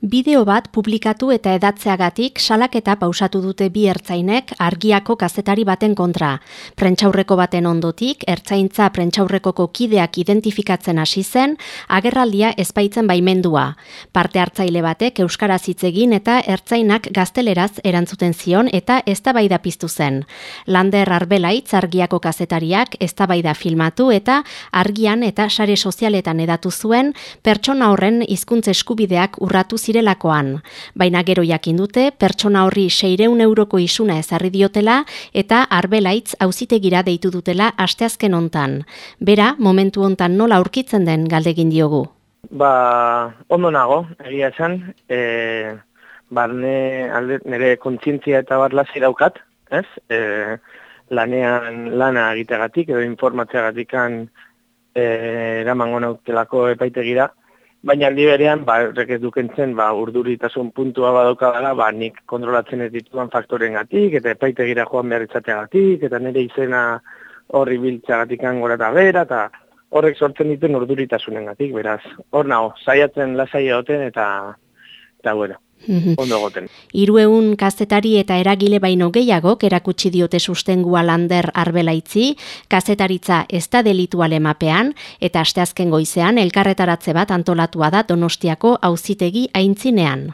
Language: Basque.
Bideo bat publikatu eta edatzeagatik salaketa pausatu dute bi ertzainek argiako kazetari baten kontra. Prentxaurreko baten ondotik, ertzaintza prentxaurrekoko kideak identifikatzen hasi zen, agerraldia ezpaitzen baimendua. Parte hartzaile batek euskaraz hitz egin eta ertzainak gazteleraz erantzuten zion eta eztabaida piztu zen. Lander arbelaitz argiako kazetariak eztabaida filmatu eta argian eta sare sozialetan edatu zuen pertsona horren hizkuntza eskubideak urratu zirelakoan. Baina gero jakin dute, pertsona horri seireun euroko isuna ezarri diotela eta arbelaitz auzitegira deitu dutela asteazken hontan. Bera, momentu hontan nola aurkitzen den galdegin diogu. Ba, ondo nago, egia esan, e, barne nire kontzientzia eta bar lasi daukat, ez? E, lanean lana egiteagatik edo informatzeagatik kan e, eramango nautelako epaitegira, Baina aldi berean, ba, rek ez dukentzen, ba, urduritasun puntua badauka dela, ba, nik kontrolatzen ez dituan faktoren gatik, eta epaite gira joan behar gatik, eta nire izena horri biltza gatik angora eta bera, eta horrek sortzen dituen urduritasunen gatik, beraz, hor nago, saiatzen lasai egoten, eta, eta, bueno. Ondo goten. Irueun kazetari eta eragile baino gehiago erakutsi diote sustengua lander arbelaitzi, kazetaritza ez da delitu alemapean, eta asteazken goizean elkarretaratze bat antolatua da donostiako auzitegi aintzinean.